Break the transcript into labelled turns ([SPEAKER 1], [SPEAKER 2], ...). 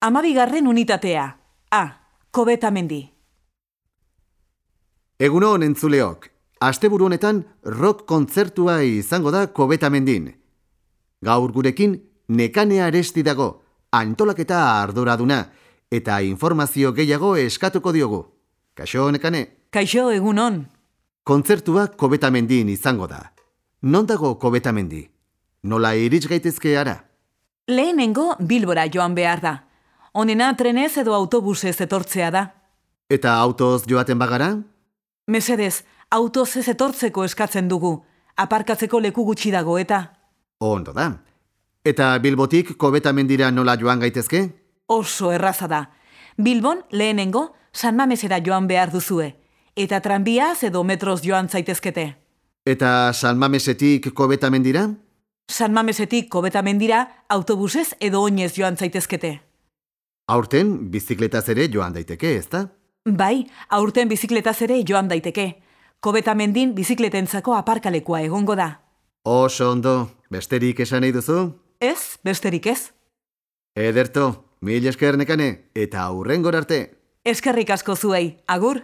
[SPEAKER 1] Amabigarren unitatea. A. Kobetamendi.
[SPEAKER 2] Egunon entzuleok, asteburu honetan rock kontzertua izango da kobetamendin. Gaur gurekin nekanea aresti dago, antolaketa arduraduna, eta informazio gehiago eskatuko diogu. Kaixo nekane,
[SPEAKER 1] Kaixo egunon.
[SPEAKER 2] kontzertua kobetamendin izango da. Non dago kobetamendi? Nola irits gaitezke ara?
[SPEAKER 1] Lehenengo Bilbora joan behar da. Honena trenez edo autobusez etortzea da.
[SPEAKER 2] Eta autoz joaten bagara?
[SPEAKER 1] Mesedez, autoz ez etortzeko eskatzen dugu. Aparkatzeko leku gutxi dago eta.
[SPEAKER 2] Ondo da. Eta Bilbotik kobetamendira nola joan gaitezke?
[SPEAKER 1] Oso erraza da. Bilbon lehenengo San Mamesera joan behar duzue. Eta tranbiaz edo metroz joan zaitezkete.
[SPEAKER 2] Eta salmamesetik kobetamendira?
[SPEAKER 1] San Mamesetik kobetamendira autobusez edo oinez joan zaitezkete.
[SPEAKER 2] Aurten bizikletaz ere joan daiteke, ezta?
[SPEAKER 1] Bai, aurten bizikletaz ere joan daiteke. Kobetamendin bizikletentzako aparkalekua egongo da.
[SPEAKER 2] Oso ondo, besterik esan nahi duzu?
[SPEAKER 1] Ez, besterik ez.
[SPEAKER 2] Ederto, mil esker nekane, eta aurrengor arte.
[SPEAKER 1] Eskerrik asko zuei, agur.